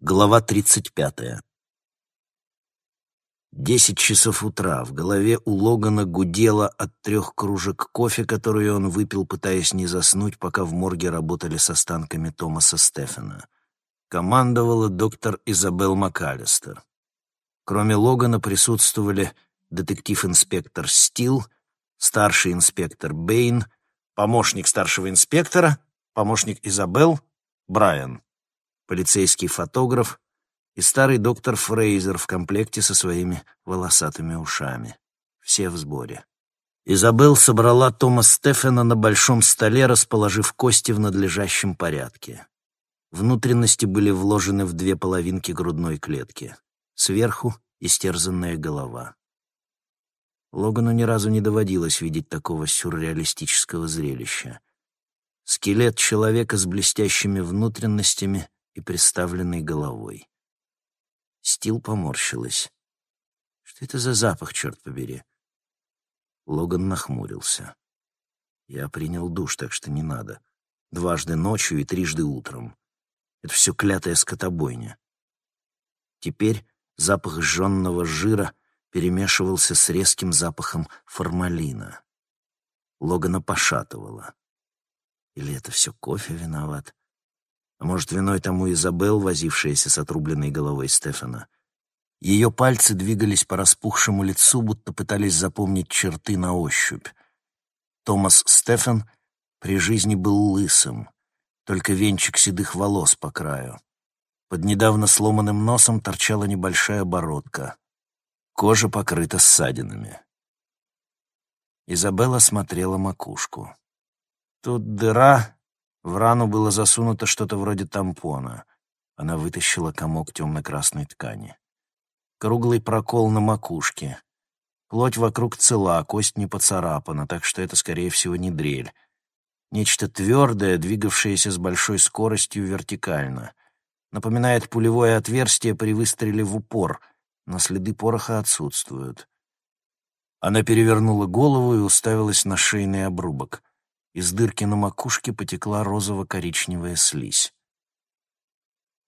Глава тридцать пятая. Десять часов утра. В голове у Логана гудело от трех кружек кофе, которые он выпил, пытаясь не заснуть, пока в морге работали с останками Томаса Стефена. Командовала доктор Изабел МакАлистер. Кроме Логана присутствовали детектив-инспектор Стил, старший инспектор Бэйн, помощник старшего инспектора, помощник Изабел, Брайан полицейский фотограф и старый доктор Фрейзер в комплекте со своими волосатыми ушами. Все в сборе. Изабелл собрала Тома Стефена на большом столе, расположив кости в надлежащем порядке. Внутренности были вложены в две половинки грудной клетки. Сверху — истерзанная голова. Логану ни разу не доводилось видеть такого сюрреалистического зрелища. Скелет человека с блестящими внутренностями и приставленной головой. Стил поморщилась. Что это за запах, черт побери? Логан нахмурился. Я принял душ, так что не надо. Дважды ночью и трижды утром. Это все клятая скотобойня. Теперь запах жженного жира перемешивался с резким запахом формалина. Логана пошатывала. Или это все кофе виноват? А может, виной тому Изабел, возившаяся с отрубленной головой Стефана. Ее пальцы двигались по распухшему лицу, будто пытались запомнить черты на ощупь. Томас Стефан при жизни был лысым, только венчик седых волос по краю. Под недавно сломанным носом торчала небольшая бородка. Кожа покрыта ссадинами. Изабелла смотрела макушку. Тут дыра в рану было засунуто что-то вроде тампона. Она вытащила комок темно-красной ткани. Круглый прокол на макушке. Плоть вокруг цела, кость не поцарапана, так что это, скорее всего, не дрель. Нечто твердое, двигавшееся с большой скоростью вертикально. Напоминает пулевое отверстие при выстреле в упор, но следы пороха отсутствуют. Она перевернула голову и уставилась на шейный обрубок. Из дырки на макушке потекла розово-коричневая слизь.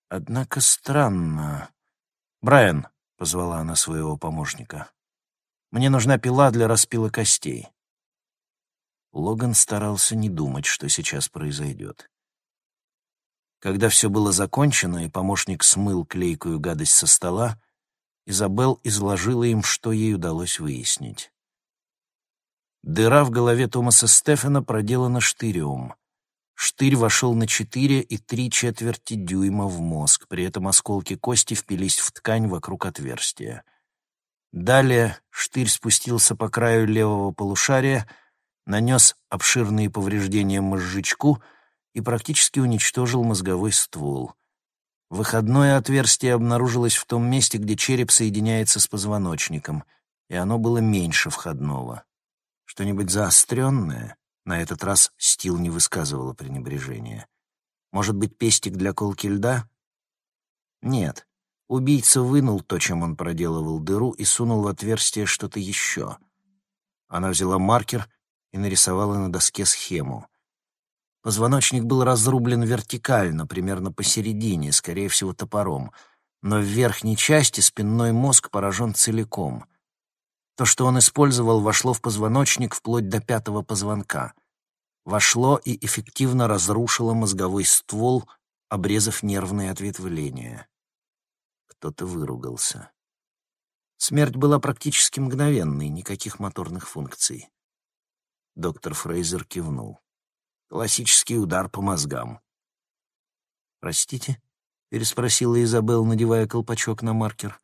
Однако странно. «Брайан», — позвала она своего помощника, — «мне нужна пила для распила костей». Логан старался не думать, что сейчас произойдет. Когда все было закончено, и помощник смыл клейкую гадость со стола, Изабел изложила им, что ей удалось выяснить. Дыра в голове Томаса Стефана проделана штырем. Штырь вошел на четыре и три четверти дюйма в мозг, при этом осколки кости впились в ткань вокруг отверстия. Далее штырь спустился по краю левого полушария, нанес обширные повреждения мозжечку и практически уничтожил мозговой ствол. Выходное отверстие обнаружилось в том месте, где череп соединяется с позвоночником, и оно было меньше входного. Что-нибудь заостренное? На этот раз Стил не высказывала пренебрежения. Может быть, пестик для колки льда? Нет. Убийца вынул то, чем он проделывал дыру, и сунул в отверстие что-то еще. Она взяла маркер и нарисовала на доске схему. Позвоночник был разрублен вертикально, примерно посередине, скорее всего, топором, но в верхней части спинной мозг поражен целиком. То, что он использовал, вошло в позвоночник вплоть до пятого позвонка. Вошло и эффективно разрушило мозговой ствол, обрезав нервные ответвления. Кто-то выругался. Смерть была практически мгновенной, никаких моторных функций. Доктор Фрейзер кивнул. Классический удар по мозгам. «Простите?» — переспросила Изабелл, надевая колпачок на маркер.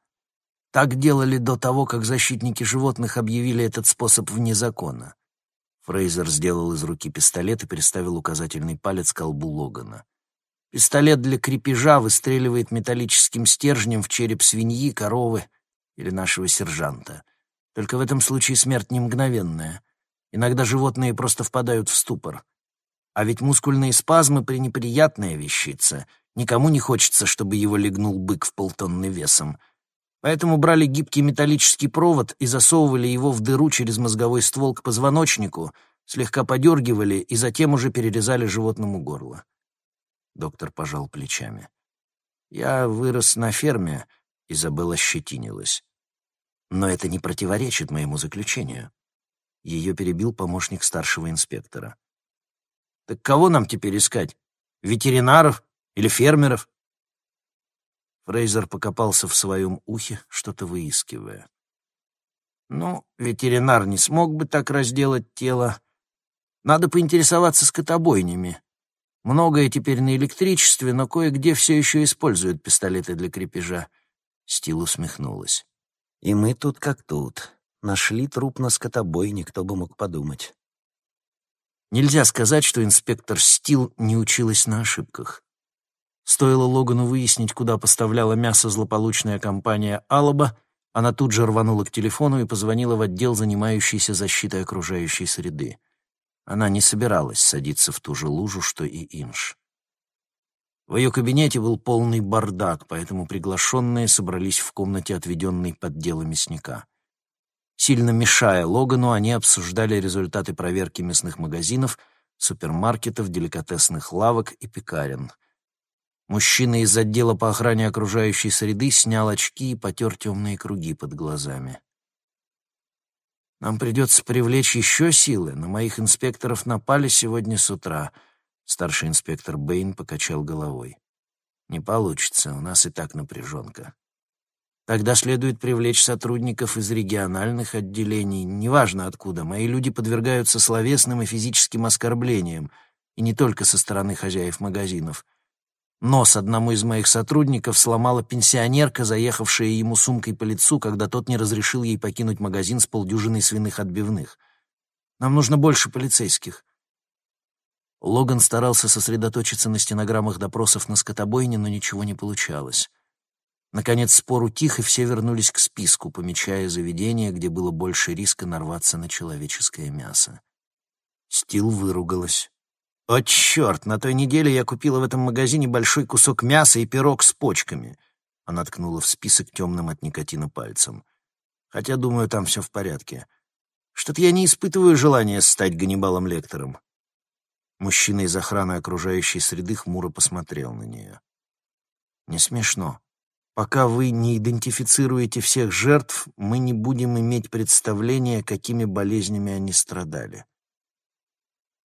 Так делали до того, как защитники животных объявили этот способ вне закона. Фрейзер сделал из руки пистолет и приставил указательный палец к колбу Логана. Пистолет для крепежа выстреливает металлическим стержнем в череп свиньи, коровы или нашего сержанта. Только в этом случае смерть не мгновенная. Иногда животные просто впадают в ступор. А ведь мускульные спазмы — пренеприятная вещица. Никому не хочется, чтобы его легнул бык в полтонны весом — Поэтому брали гибкий металлический провод и засовывали его в дыру через мозговой ствол к позвоночнику, слегка подергивали и затем уже перерезали животному горло. Доктор пожал плечами. Я вырос на ферме, Изабелла щетинилась. Но это не противоречит моему заключению. Ее перебил помощник старшего инспектора. Так кого нам теперь искать? Ветеринаров или фермеров? Фрейзер покопался в своем ухе, что-то выискивая. Ну, ветеринар не смог бы так разделать тело. Надо поинтересоваться скотобойнями. Многое теперь на электричестве, но кое-где все еще используют пистолеты для крепежа. Стил усмехнулась. И мы тут как тут. Нашли труп на скотобойне, кто бы мог подумать. Нельзя сказать, что инспектор Стил не училась на ошибках. Стоило Логану выяснить, куда поставляла мясо злополучная компания «Алаба», она тут же рванула к телефону и позвонила в отдел, занимающийся защитой окружающей среды. Она не собиралась садиться в ту же лужу, что и Инш. В ее кабинете был полный бардак, поэтому приглашенные собрались в комнате, отведенной под дело мясника. Сильно мешая Логану, они обсуждали результаты проверки мясных магазинов, супермаркетов, деликатесных лавок и пекарен — Мужчина из отдела по охране окружающей среды снял очки и потер темные круги под глазами. «Нам придется привлечь еще силы. На моих инспекторов напали сегодня с утра», — старший инспектор Бэйн покачал головой. «Не получится, у нас и так напряженка. Тогда следует привлечь сотрудников из региональных отделений, неважно откуда. Мои люди подвергаются словесным и физическим оскорблениям, и не только со стороны хозяев магазинов». Нос одному из моих сотрудников сломала пенсионерка, заехавшая ему сумкой по лицу, когда тот не разрешил ей покинуть магазин с полдюжиной свиных отбивных. Нам нужно больше полицейских. Логан старался сосредоточиться на стенограммах допросов на скотобойне, но ничего не получалось. Наконец спор утих, и все вернулись к списку, помечая заведения, где было больше риска нарваться на человеческое мясо. Стил выругалась. «О, черт! На той неделе я купила в этом магазине большой кусок мяса и пирог с почками». Она ткнула в список темным от никотина пальцем. «Хотя, думаю, там все в порядке. Что-то я не испытываю желания стать Ганнибалом-лектором». Мужчина из охраны окружающей среды хмуро посмотрел на нее. «Не смешно. Пока вы не идентифицируете всех жертв, мы не будем иметь представления, какими болезнями они страдали».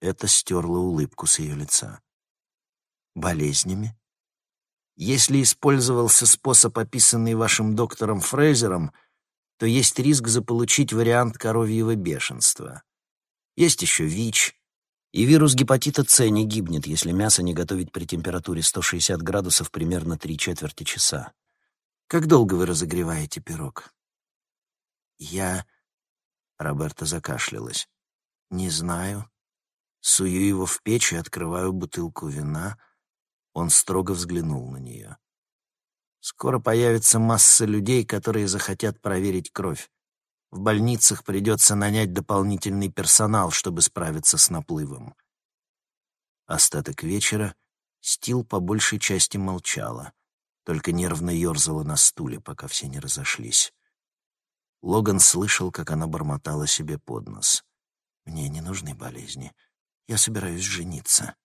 Это стерло улыбку с ее лица. Болезнями? Если использовался способ, описанный вашим доктором Фрейзером, то есть риск заполучить вариант коровьего бешенства. Есть еще ВИЧ, и вирус гепатита С не гибнет, если мясо не готовить при температуре 160 градусов примерно три четверти часа. Как долго вы разогреваете пирог? Я... Роберта закашлялась. Не знаю. Сую его в печь и открываю бутылку вина. Он строго взглянул на нее. Скоро появится масса людей, которые захотят проверить кровь. В больницах придется нанять дополнительный персонал, чтобы справиться с наплывом. Остаток вечера Стил по большей части молчала, только нервно ерзала на стуле, пока все не разошлись. Логан слышал, как она бормотала себе под нос. «Мне не нужны болезни. Я собираюсь жениться.